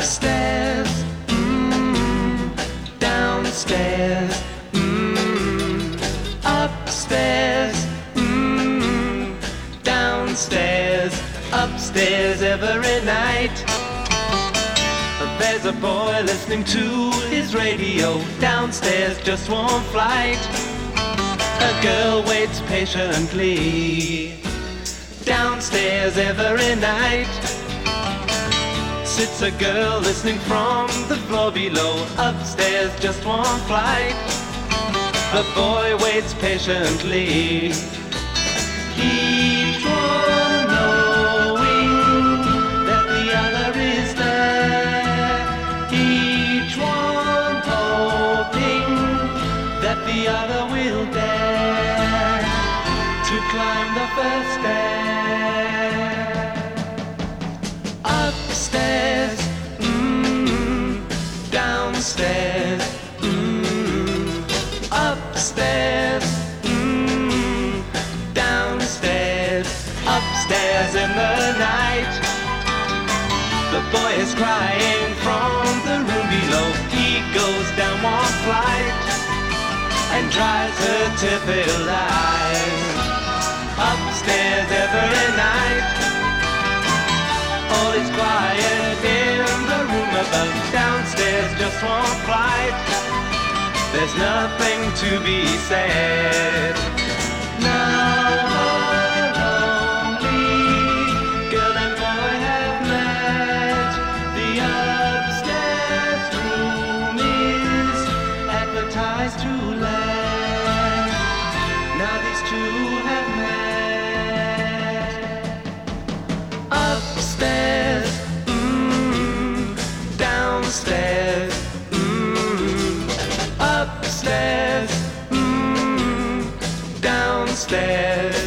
Upstairs, mm, downstairs, mm, upstairs, mm, downstairs, upstairs every night. There's a boy listening to his radio. Downstairs, just one flight. A girl waits patiently. Downstairs every night. Sits a girl listening from the floor below, upstairs just one flight. The boy waits patiently. Each one knowing that the other is there. Each one hoping that the other will dare to climb the first stair. Upstairs, mm, downstairs, mm, upstairs, mm, downstairs, upstairs in the night. The boy is crying from the room below. He goes down one flight and dries her tearfilled eyes. Is quiet in the room above. Downstairs just one flight. There's nothing to be said. Now lonely stand.